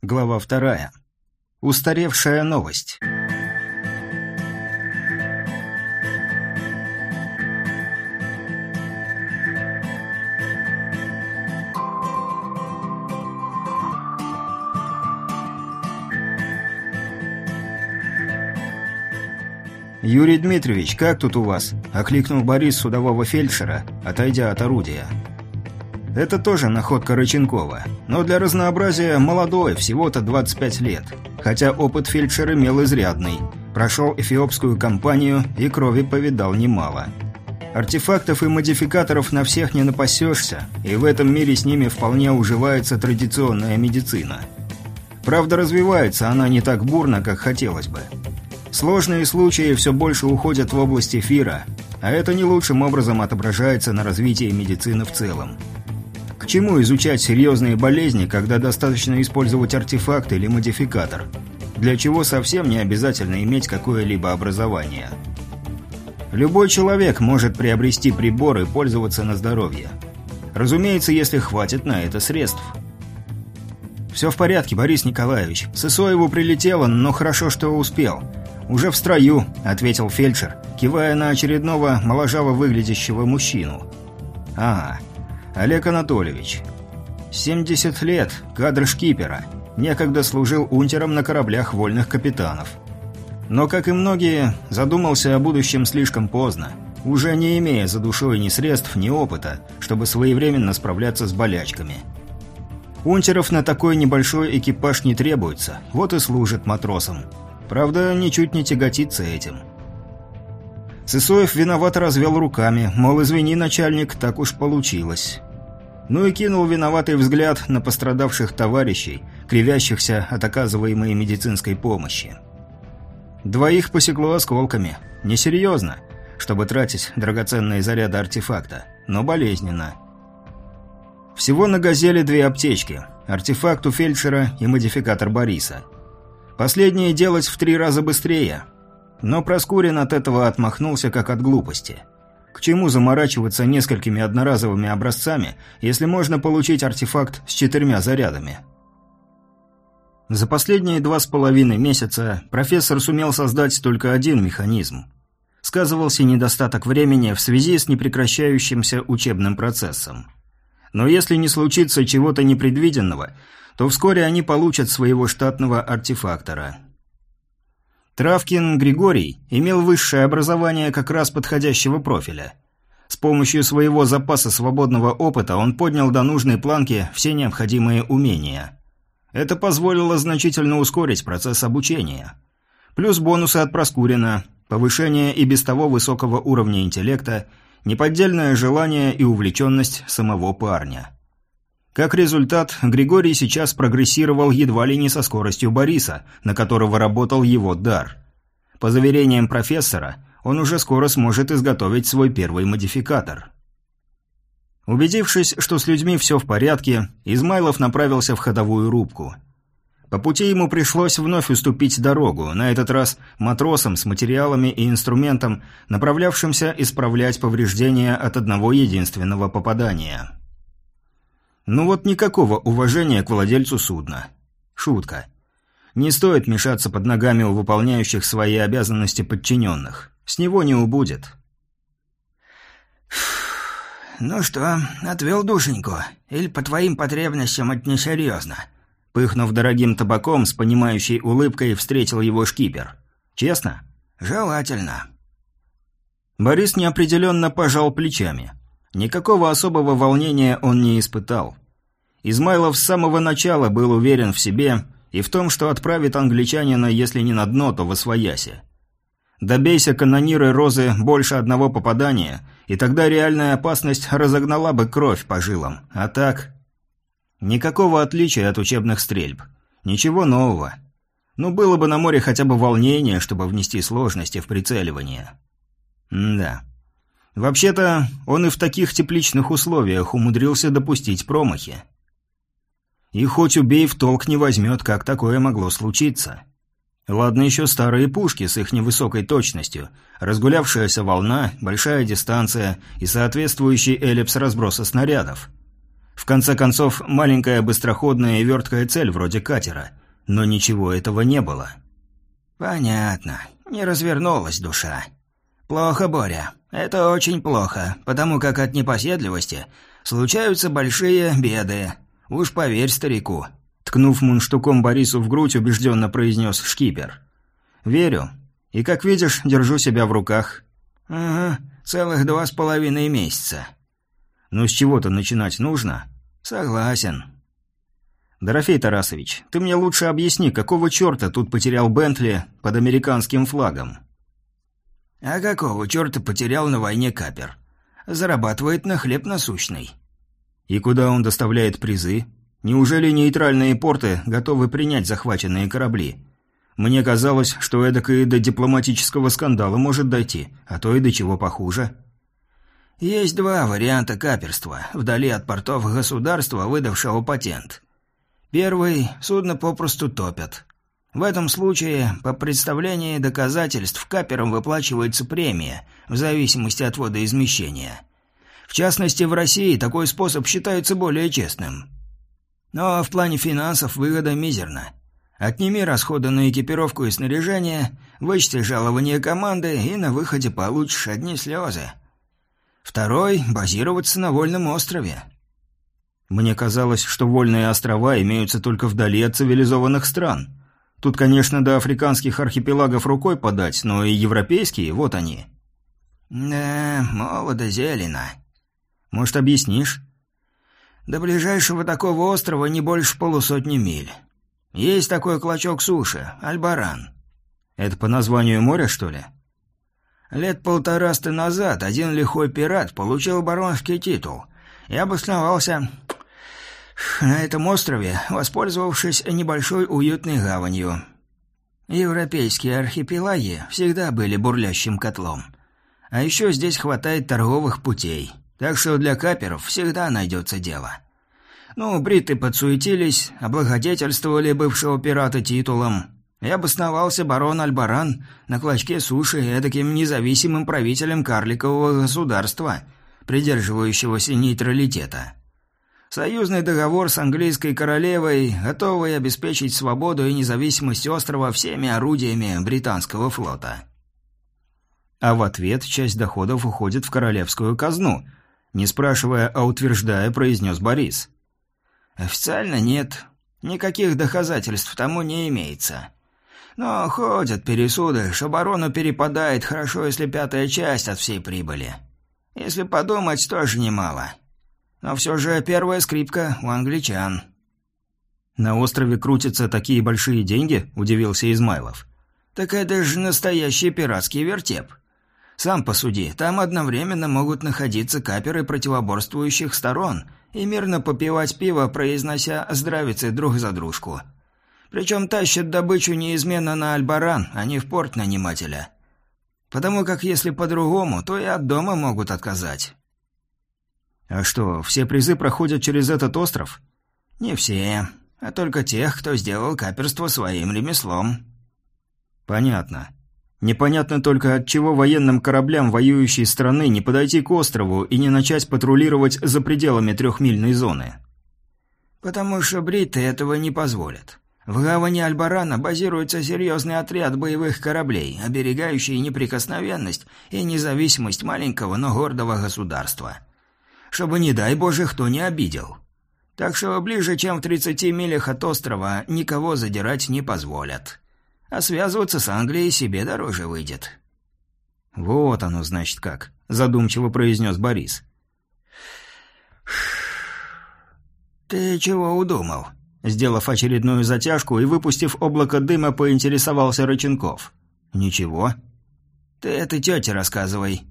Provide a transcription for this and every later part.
Глава вторая. Устаревшая новость. «Юрий Дмитриевич, как тут у вас?» – окликнул Борис судового фельдшера, отойдя от орудия. Это тоже находка Рыченкова, но для разнообразия молодой, всего-то 25 лет. Хотя опыт фельдшер имел изрядный. Прошел эфиопскую кампанию и крови повидал немало. Артефактов и модификаторов на всех не напасешься, и в этом мире с ними вполне уживается традиционная медицина. Правда, развивается она не так бурно, как хотелось бы. Сложные случаи все больше уходят в область эфира, а это не лучшим образом отображается на развитии медицины в целом чему изучать серьезные болезни, когда достаточно использовать артефакт или модификатор? Для чего совсем не обязательно иметь какое-либо образование. Любой человек может приобрести прибор и пользоваться на здоровье. Разумеется, если хватит на это средств. «Все в порядке, Борис Николаевич. Сысоеву прилетело, но хорошо, что успел. Уже в строю», — ответил фельдшер, кивая на очередного моложаво выглядящего мужчину. «Ага, Олег Анатольевич. 70 лет, кадр шкипера. Некогда служил унтером на кораблях вольных капитанов. Но, как и многие, задумался о будущем слишком поздно, уже не имея за душой ни средств, ни опыта, чтобы своевременно справляться с болячками. Унтеров на такой небольшой экипаж не требуется, вот и служит матросом. Правда, ничуть не тяготится этим. Сысоев виновато развел руками, мол, извини, начальник, так уж получилось ну и кинул виноватый взгляд на пострадавших товарищей, кривящихся от оказываемой медицинской помощи. Двоих посекло осколками. Несерьезно, чтобы тратить драгоценные заряды артефакта, но болезненно. Всего на «Газели» две аптечки. Артефакт у фельдшера и модификатор Бориса. Последнее делать в три раза быстрее. Но Проскурин от этого отмахнулся как от глупости – к чему заморачиваться несколькими одноразовыми образцами, если можно получить артефакт с четырьмя зарядами? За последние два с половиной месяца профессор сумел создать только один механизм. Сказывался недостаток времени в связи с непрекращающимся учебным процессом. Но если не случится чего-то непредвиденного, то вскоре они получат своего штатного артефактора – Травкин Григорий имел высшее образование как раз подходящего профиля. С помощью своего запаса свободного опыта он поднял до нужной планки все необходимые умения. Это позволило значительно ускорить процесс обучения. Плюс бонусы от Проскурина, повышение и без того высокого уровня интеллекта, неподдельное желание и увлеченность самого парня. Как результат, Григорий сейчас прогрессировал едва ли не со скоростью Бориса, на которого работал его дар. По заверениям профессора, он уже скоро сможет изготовить свой первый модификатор. Убедившись, что с людьми все в порядке, Измайлов направился в ходовую рубку. По пути ему пришлось вновь уступить дорогу, на этот раз матросам с материалами и инструментом, направлявшимся исправлять повреждения от одного единственного попадания. Ну вот никакого уважения к владельцу судна. Шутка. Не стоит мешаться под ногами у выполняющих свои обязанности подчиненных. С него не убудет. «Ну что, отвел душеньку? Или по твоим потребностям это несерьезно?» Пыхнув дорогим табаком, с понимающей улыбкой встретил его шкипер. «Честно?» «Желательно». Борис неопределенно пожал плечами. Никакого особого волнения он не испытал. Измайлов с самого начала был уверен в себе и в том, что отправит англичанина, если не на дно, то в освояси. Добейся канониры Розы больше одного попадания, и тогда реальная опасность разогнала бы кровь по жилам. А так... Никакого отличия от учебных стрельб. Ничего нового. Ну, было бы на море хотя бы волнение, чтобы внести сложности в прицеливание. М да. Вообще-то, он и в таких тепличных условиях умудрился допустить промахи. И хоть убей, в толк не возьмет, как такое могло случиться. Ладно еще старые пушки с их невысокой точностью, разгулявшаяся волна, большая дистанция и соответствующий эллипс разброса снарядов. В конце концов, маленькая быстроходная и верткая цель вроде катера. Но ничего этого не было. «Понятно. Не развернулась душа. Плохо, Боря. Это очень плохо, потому как от непоседливости случаются большие беды. Уж поверь старику». Ткнув мунштуком Борису в грудь, убежденно произнес шкипер. «Верю. И, как видишь, держу себя в руках». «Ага, целых два с половиной месяца». «Ну, с чего-то начинать нужно?» «Согласен». «Дорофей Тарасович, ты мне лучше объясни, какого черта тут потерял Бентли под американским флагом?» «А какого черта потерял на войне капер? Зарабатывает на хлеб насущный». «И куда он доставляет призы? Неужели нейтральные порты готовы принять захваченные корабли? Мне казалось, что эдак и до дипломатического скандала может дойти, а то и до чего похуже». «Есть два варианта каперства, вдали от портов государства, выдавшего патент. Первый – судно попросту топят. В этом случае, по представлении доказательств, каперам выплачивается премия, в зависимости от водоизмещения. В частности, в России такой способ считается более честным. Но в плане финансов выгода мизерна. Отними расходы на экипировку и снаряжение, вычти жалование команды, и на выходе получишь одни слезы. Второй – базироваться на вольном острове. Мне казалось, что вольные острова имеются только вдали от цивилизованных стран. Тут, конечно, до африканских архипелагов рукой подать, но и европейские, вот они. Да, молодо зелено. Может, объяснишь? До ближайшего такого острова не больше полусотни миль. Есть такой клочок суши, Альбаран. Это по названию моря, что ли? Лет полтораста назад один лихой пират получил баронский титул и обосновался на этом острове, воспользовавшись небольшой уютной гаванью. Европейские архипелаги всегда были бурлящим котлом. А еще здесь хватает торговых путей, так что для каперов всегда найдется дело. Ну, бриты подсуетились, облагодетельствовали бывшего пирата титулом, и обосновался барон Альбаран на клочке суши эдаким независимым правителем карликового государства, придерживающегося нейтралитета. Союзный договор с английской королевой, готовый обеспечить свободу и независимость острова всеми орудиями британского флота. А в ответ часть доходов уходит в королевскую казну, не спрашивая, а утверждая, произнес Борис. Официально нет. Никаких доказательств тому не имеется. Но ходят пересуды, что барону перепадает хорошо, если пятая часть от всей прибыли. Если подумать, тоже немало. Но все же первая скрипка у англичан. «На острове крутятся такие большие деньги?» – удивился Измайлов. «Так это же настоящий пиратский вертеп. Сам посуди, там одновременно могут находиться каперы противоборствующих сторон и мирно попивать пиво, произнося здравицы друг за дружку. Причем тащат добычу неизменно на Альбаран, а не в порт нанимателя. Потому как если по-другому, то и от дома могут отказать». «А что, все призы проходят через этот остров?» «Не все, а только тех, кто сделал каперство своим ремеслом». «Понятно. Непонятно только, от чего военным кораблям воюющей страны не подойти к острову и не начать патрулировать за пределами трехмильной зоны». «Потому что бриты этого не позволят. В гавани Альбарана базируется серьезный отряд боевых кораблей, оберегающий неприкосновенность и независимость маленького, но гордого государства» чтобы, не дай боже, кто не обидел. Так что ближе, чем в 30 милях от острова, никого задирать не позволят. А связываться с Англией себе дороже выйдет». «Вот оно, значит, как», — задумчиво произнес Борис. «Ты чего удумал?» Сделав очередную затяжку и выпустив облако дыма, поинтересовался Рыченков. «Ничего». «Ты это тете рассказывай»,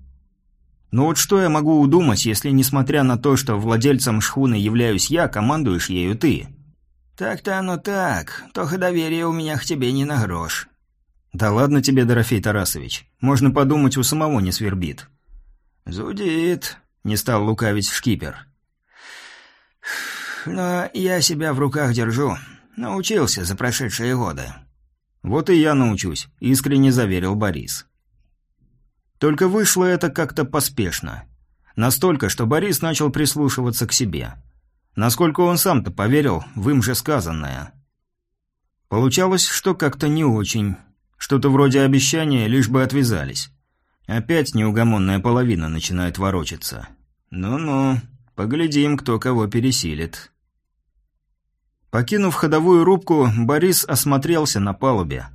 ну вот что я могу удумать, если, несмотря на то, что владельцем шхуны являюсь я, командуешь ею ты? Так-то оно так, только доверия у меня к тебе не на грош. Да ладно тебе, Дорофей Тарасович, можно подумать, у самого не свербит. Зудит, не стал лукавить шкипер. Но я себя в руках держу, научился за прошедшие годы. Вот и я научусь, искренне заверил Борис. Только вышло это как-то поспешно. Настолько, что Борис начал прислушиваться к себе. Насколько он сам-то поверил в им же сказанное? Получалось, что как-то не очень. Что-то вроде обещания, лишь бы отвязались. Опять неугомонная половина начинает ворочаться. Ну-ну, поглядим, кто кого пересилит. Покинув ходовую рубку, Борис осмотрелся на палубе.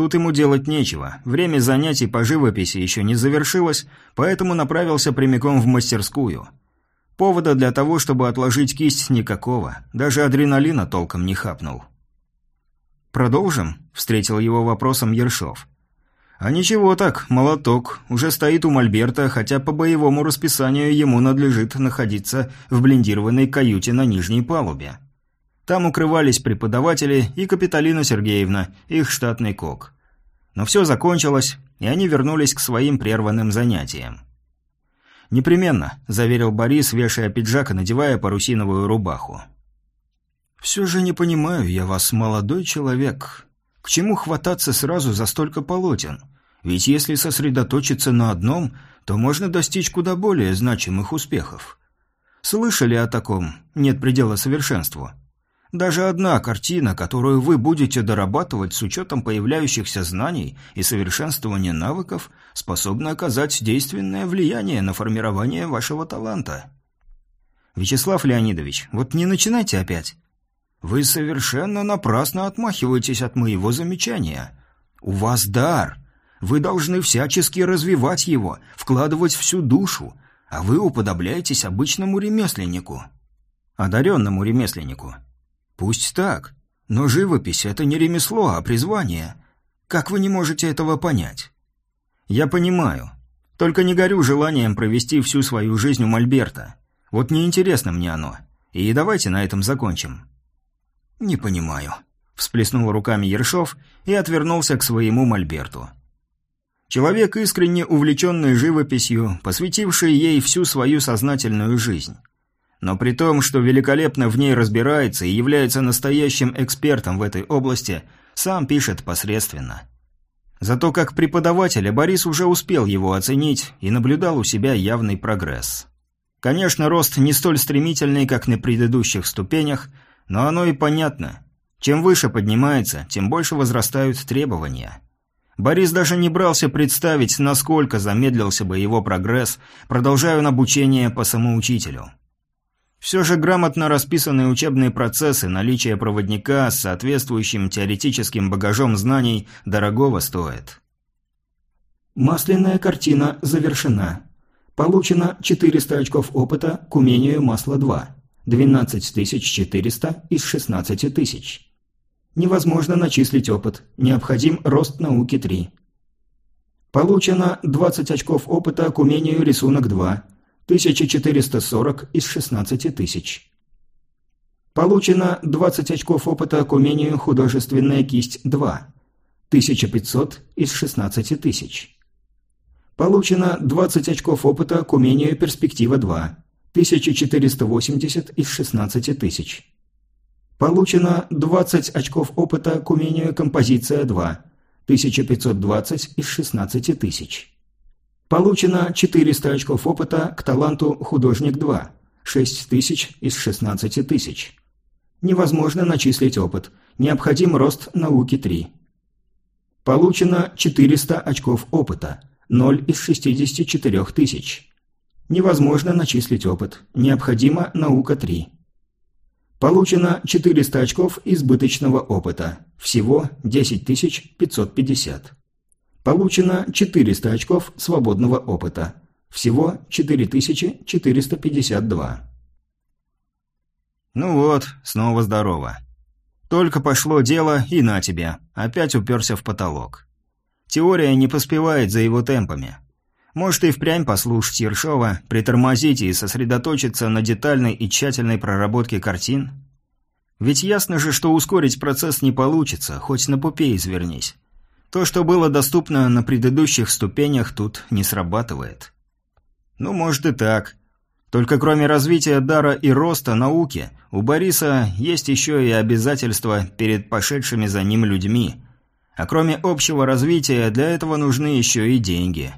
Тут ему делать нечего, время занятий по живописи еще не завершилось, поэтому направился прямиком в мастерскую. Повода для того, чтобы отложить кисть, никакого, даже адреналина толком не хапнул. «Продолжим?» – встретил его вопросом Ершов. «А ничего так, молоток, уже стоит у Мольберта, хотя по боевому расписанию ему надлежит находиться в блиндированной каюте на нижней палубе». Там укрывались преподаватели и Капиталина Сергеевна, их штатный кок. Но все закончилось, и они вернулись к своим прерванным занятиям. «Непременно», – заверил Борис, вешая пиджак и надевая парусиновую рубаху. «Все же не понимаю я вас, молодой человек. К чему хвататься сразу за столько полотен? Ведь если сосредоточиться на одном, то можно достичь куда более значимых успехов. Слышали о таком «нет предела совершенству»? Даже одна картина, которую вы будете дорабатывать с учетом появляющихся знаний и совершенствования навыков, способна оказать действенное влияние на формирование вашего таланта. Вячеслав Леонидович, вот не начинайте опять. Вы совершенно напрасно отмахиваетесь от моего замечания. У вас дар. Вы должны всячески развивать его, вкладывать всю душу, а вы уподобляетесь обычному ремесленнику. Одаренному ремесленнику. Пусть так, но живопись – это не ремесло, а призвание. Как вы не можете этого понять? Я понимаю. Только не горю желанием провести всю свою жизнь у Мольберта. Вот неинтересно мне оно. И давайте на этом закончим. Не понимаю. Всплеснул руками Ершов и отвернулся к своему Мольберту. Человек, искренне увлеченный живописью, посвятивший ей всю свою сознательную жизнь но при том, что великолепно в ней разбирается и является настоящим экспертом в этой области, сам пишет посредственно. Зато как преподавателя Борис уже успел его оценить и наблюдал у себя явный прогресс. Конечно, рост не столь стремительный, как на предыдущих ступенях, но оно и понятно. Чем выше поднимается, тем больше возрастают требования. Борис даже не брался представить, насколько замедлился бы его прогресс, продолжая он обучение по самоучителю. Все же грамотно расписанные учебные процессы, наличие проводника с соответствующим теоретическим багажом знаний дорогого стоит. Масляная картина завершена. Получено 400 очков опыта к умению масла 2. 12400 из 16 тысяч. Невозможно начислить опыт. Необходим рост науки 3. Получено 20 очков опыта к умению рисунок 2. 1440 из 16 тысяч. Получено 20 очков опыта к умению художественная кисть 2. 1500 из 16 тысяч. Получено 20 очков опыта к умению перспектива 2. 1480 из 16 тысяч. Получено 20 очков опыта к умению композиция 2. 1520 из 16 тысяч. Получено 400 очков опыта к таланту «Художник 2», 6 тысяч из 16 тысяч. Невозможно начислить опыт. Необходим рост науки 3. Получено 400 очков опыта, 0 из 64 тысяч. Невозможно начислить опыт. Необходима наука 3. Получено 400 очков избыточного опыта. Всего 10 550. Получено 400 очков свободного опыта. Всего 4452. Ну вот, снова здорово. Только пошло дело, и на тебе. Опять уперся в потолок. Теория не поспевает за его темпами. Может и впрямь послушать Ершова, притормозить и сосредоточиться на детальной и тщательной проработке картин? Ведь ясно же, что ускорить процесс не получится, хоть на пупе извернись. То, что было доступно на предыдущих ступенях, тут не срабатывает. Ну, может и так. Только кроме развития дара и роста науки, у Бориса есть еще и обязательства перед пошедшими за ним людьми. А кроме общего развития, для этого нужны еще и деньги.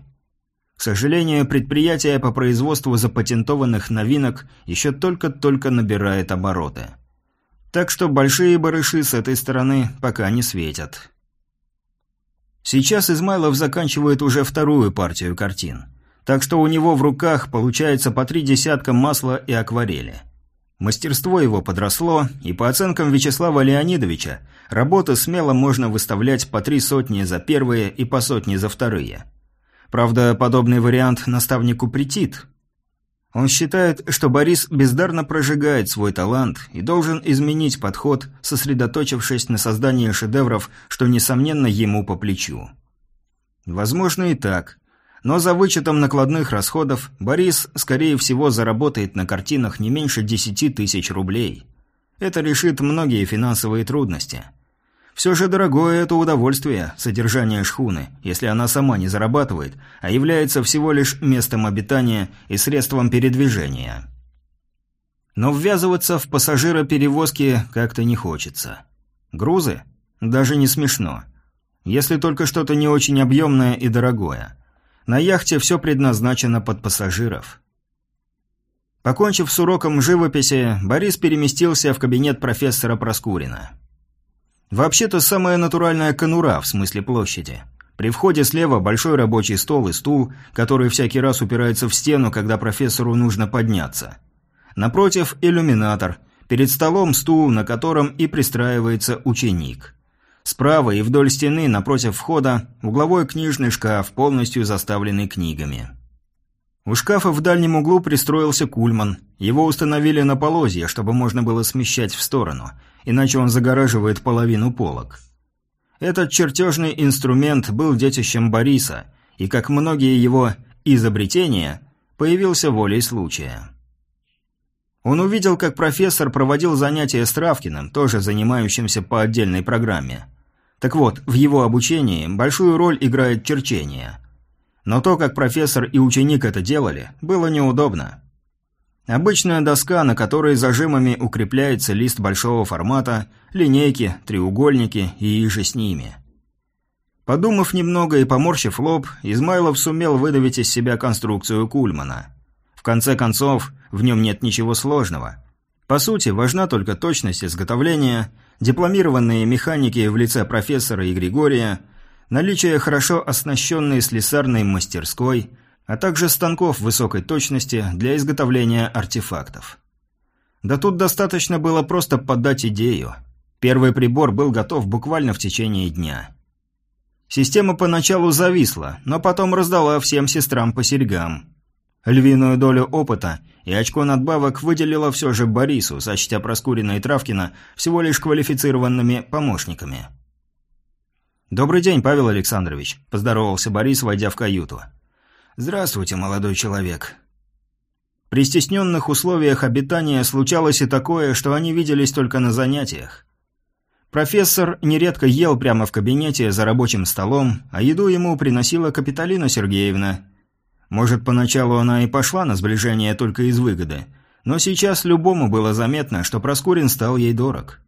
К сожалению, предприятие по производству запатентованных новинок еще только-только набирает обороты. Так что большие барыши с этой стороны пока не светят. Сейчас Измайлов заканчивает уже вторую партию картин. Так что у него в руках получается по три десятка масла и акварели. Мастерство его подросло, и по оценкам Вячеслава Леонидовича, работы смело можно выставлять по три сотни за первые и по сотне за вторые. Правда, подобный вариант наставнику претит. Он считает, что Борис бездарно прожигает свой талант и должен изменить подход, сосредоточившись на создании шедевров, что, несомненно, ему по плечу. Возможно и так. Но за вычетом накладных расходов Борис, скорее всего, заработает на картинах не меньше 10 тысяч рублей. Это решит многие финансовые трудности – все же дорогое это удовольствие, содержание шхуны, если она сама не зарабатывает, а является всего лишь местом обитания и средством передвижения. Но ввязываться в пассажироперевозки как-то не хочется. Грузы? Даже не смешно. Если только что-то не очень объемное и дорогое. На яхте все предназначено под пассажиров. Покончив с уроком живописи, Борис переместился в кабинет профессора Проскурина. Вообще-то самая натуральная конура, в смысле площади. При входе слева большой рабочий стол и стул, который всякий раз упирается в стену, когда профессору нужно подняться. Напротив – иллюминатор. Перед столом стул, на котором и пристраивается ученик. Справа и вдоль стены, напротив входа, угловой книжный шкаф, полностью заставленный книгами. У шкафа в дальнем углу пристроился кульман. Его установили на полозье, чтобы можно было смещать в сторону – иначе он загораживает половину полок. Этот чертежный инструмент был детищем Бориса, и, как многие его изобретения, появился волей случая. Он увидел, как профессор проводил занятия с Травкиным, тоже занимающимся по отдельной программе. Так вот, в его обучении большую роль играет черчение. Но то, как профессор и ученик это делали, было неудобно. Обычная доска, на которой зажимами укрепляется лист большого формата, линейки, треугольники и иже с ними. Подумав немного и поморщив лоб, Измайлов сумел выдавить из себя конструкцию Кульмана. В конце концов, в нем нет ничего сложного. По сути, важна только точность изготовления, дипломированные механики в лице профессора и Григория, наличие хорошо оснащенной слесарной мастерской – а также станков высокой точности для изготовления артефактов. Да тут достаточно было просто подать идею. Первый прибор был готов буквально в течение дня. Система поначалу зависла, но потом раздала всем сестрам по серьгам. Львиную долю опыта и очко надбавок выделила все же Борису, сочтя Проскурина Травкина всего лишь квалифицированными помощниками. «Добрый день, Павел Александрович», – поздоровался Борис, войдя в каюту. «Здравствуйте, молодой человек». При стесненных условиях обитания случалось и такое, что они виделись только на занятиях. Профессор нередко ел прямо в кабинете за рабочим столом, а еду ему приносила Капиталина Сергеевна. Может, поначалу она и пошла на сближение только из выгоды, но сейчас любому было заметно, что Проскурин стал ей дорог.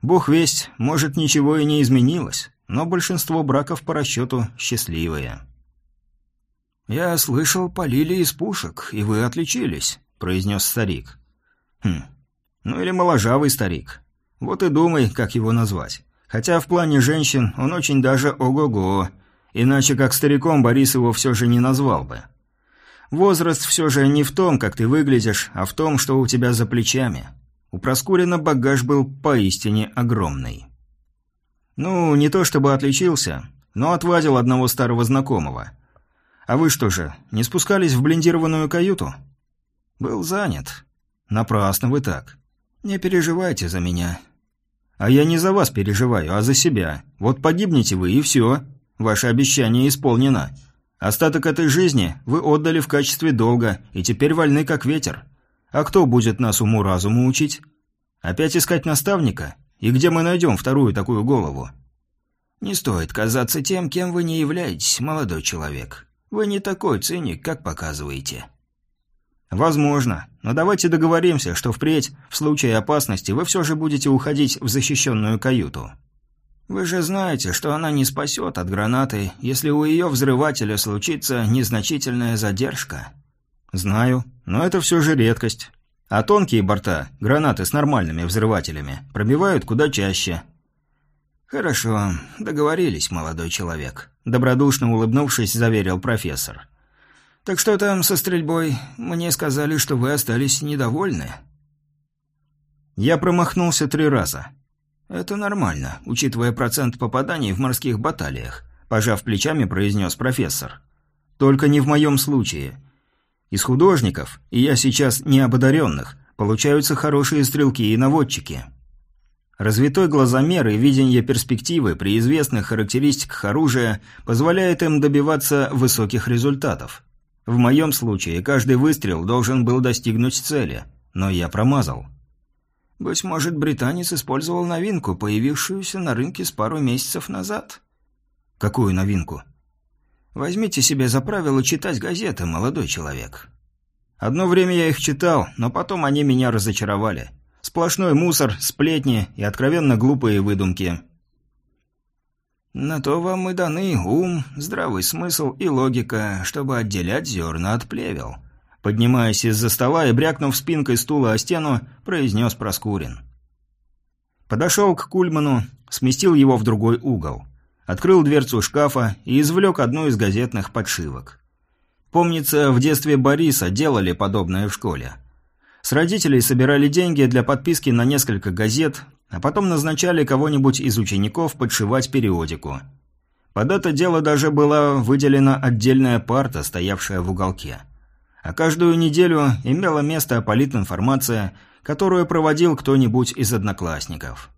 Бог весть, может, ничего и не изменилось, но большинство браков по расчету счастливые. «Я слышал, полили из пушек, и вы отличились», — произнес старик. «Хм, ну или моложавый старик. Вот и думай, как его назвать. Хотя в плане женщин он очень даже ого-го, иначе как стариком Борис его все же не назвал бы. Возраст все же не в том, как ты выглядишь, а в том, что у тебя за плечами. У Проскурина багаж был поистине огромный. Ну, не то чтобы отличился, но отвадил одного старого знакомого — «А вы что же, не спускались в блиндированную каюту?» «Был занят». «Напрасно вы так. Не переживайте за меня». «А я не за вас переживаю, а за себя. Вот погибнете вы, и все. Ваше обещание исполнено. Остаток этой жизни вы отдали в качестве долга, и теперь вольны как ветер. А кто будет нас уму-разуму учить? Опять искать наставника? И где мы найдем вторую такую голову?» «Не стоит казаться тем, кем вы не являетесь, молодой человек. Вы не такой циник, как показываете». «Возможно. Но давайте договоримся, что впредь, в случае опасности, вы все же будете уходить в защищенную каюту». Вы же знаете, что она не спасет от гранаты, если у ее взрывателя случится незначительная задержка. Знаю, но это все же редкость. А тонкие борта, гранаты с нормальными взрывателями, пробивают куда чаще. Хорошо, договорились, молодой человек. Добродушно улыбнувшись, заверил профессор. Так что там со стрельбой? Мне сказали, что вы остались недовольны. Я промахнулся три раза. «Это нормально, учитывая процент попаданий в морских баталиях», – пожав плечами, произнес профессор. «Только не в моем случае. Из художников, и я сейчас не об одаренных, получаются хорошие стрелки и наводчики. Развитой глазомер и видение перспективы при известных характеристиках оружия позволяет им добиваться высоких результатов. В моем случае каждый выстрел должен был достигнуть цели, но я промазал». Быть может, британец использовал новинку, появившуюся на рынке с пару месяцев назад. Какую новинку? Возьмите себе за правило читать газеты, молодой человек. Одно время я их читал, но потом они меня разочаровали. Сплошной мусор, сплетни и откровенно глупые выдумки. На то вам и даны ум, здравый смысл и логика, чтобы отделять зерна от плевел. Поднимаясь из-за стола и брякнув спинкой стула о стену, произнес Проскурин. Подошел к Кульману, сместил его в другой угол. Открыл дверцу шкафа и извлек одну из газетных подшивок. Помнится, в детстве Бориса делали подобное в школе. С родителей собирали деньги для подписки на несколько газет, а потом назначали кого-нибудь из учеников подшивать периодику. Под это дело даже была выделена отдельная парта, стоявшая в уголке а каждую неделю имела место политинформация, которую проводил кто-нибудь из одноклассников.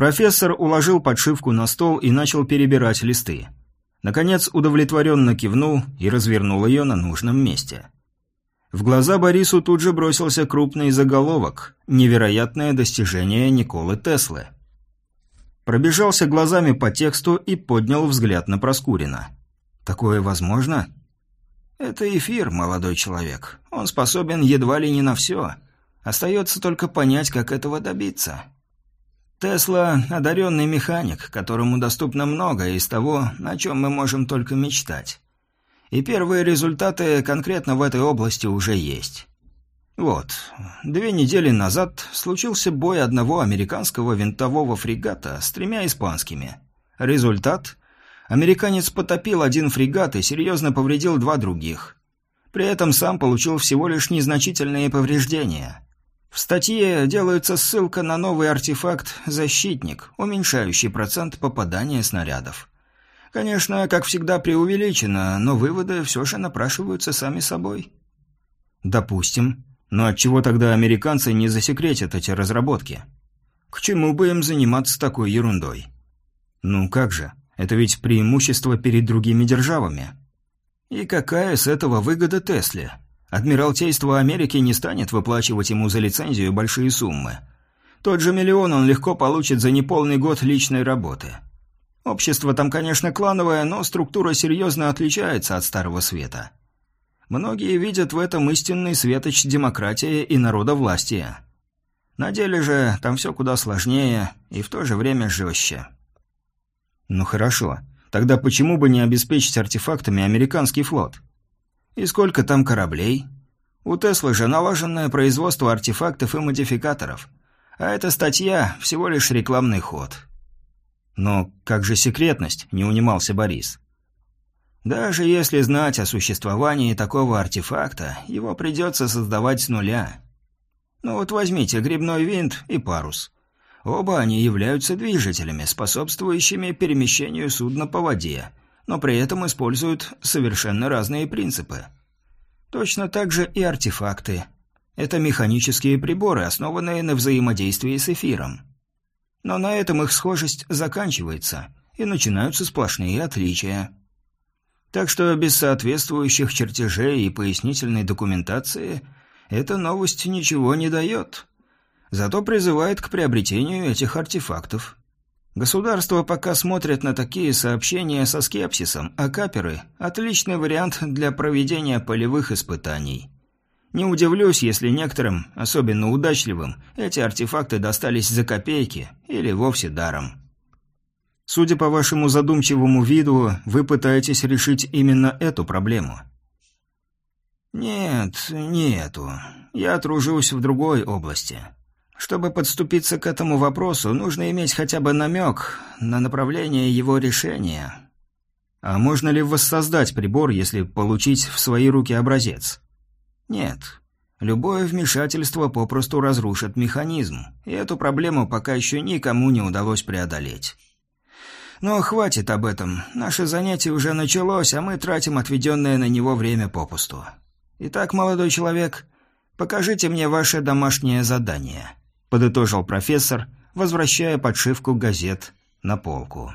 Профессор уложил подшивку на стол и начал перебирать листы. Наконец удовлетворенно кивнул и развернул ее на нужном месте. В глаза Борису тут же бросился крупный заголовок «Невероятное достижение Николы Теслы». Пробежался глазами по тексту и поднял взгляд на Проскурина. «Такое возможно?» «Это эфир, молодой человек. Он способен едва ли не на все. Остается только понять, как этого добиться». Тесла – одаренный механик, которому доступно многое из того, о чем мы можем только мечтать. И первые результаты конкретно в этой области уже есть. Вот, две недели назад случился бой одного американского винтового фрегата с тремя испанскими. Результат Американец потопил один фрегат и серьезно повредил два других. При этом сам получил всего лишь незначительные повреждения. В статье делается ссылка на новый артефакт «Защитник», уменьшающий процент попадания снарядов. Конечно, как всегда преувеличено, но выводы все же напрашиваются сами собой. Допустим. Но отчего тогда американцы не засекретят эти разработки? К чему бы им заниматься такой ерундой? Ну как же? Это ведь преимущество перед другими державами. И какая с этого выгода Тесле? Адмиралтейство Америки не станет выплачивать ему за лицензию большие суммы. Тот же миллион он легко получит за неполный год личной работы. Общество там, конечно, клановое, но структура серьезно отличается от Старого Света. Многие видят в этом истинный светоч демократии и народовластия. На деле же там все куда сложнее и в то же время жестче. Ну хорошо. Тогда почему бы не обеспечить артефактами американский флот? И сколько там кораблей? У Теслы же налаженное производство артефактов и модификаторов. А эта статья – всего лишь рекламный ход. Но как же секретность, не унимался Борис. Даже если знать о существовании такого артефакта, его придется создавать с нуля. Ну вот возьмите грибной винт и парус. Оба они являются движителями, способствующими перемещению судна по воде, но при этом используют совершенно разные принципы. Точно так же и артефакты. Это механические приборы, основанные на взаимодействии с эфиром. Но на этом их схожесть заканчивается, и начинаются сплошные отличия. Так что без соответствующих чертежей и пояснительной документации эта новость ничего не дает зато призывает к приобретению этих артефактов. Государства пока смотрят на такие сообщения со скепсисом, а каперы – отличный вариант для проведения полевых испытаний. Не удивлюсь, если некоторым, особенно удачливым, эти артефакты достались за копейки или вовсе даром. Судя по вашему задумчивому виду, вы пытаетесь решить именно эту проблему. Нет, не эту. Я тружусь в другой области. Чтобы подступиться к этому вопросу, нужно иметь хотя бы намек на направление его решения. А можно ли воссоздать прибор, если получить в свои руки образец? Нет. Любое вмешательство попросту разрушит механизм, и эту проблему пока еще никому не удалось преодолеть. Но хватит об этом. Наше занятие уже началось, а мы тратим отведенное на него время попусту. Итак, молодой человек, покажите мне ваше домашнее задание подытожил профессор, возвращая подшивку газет на полку.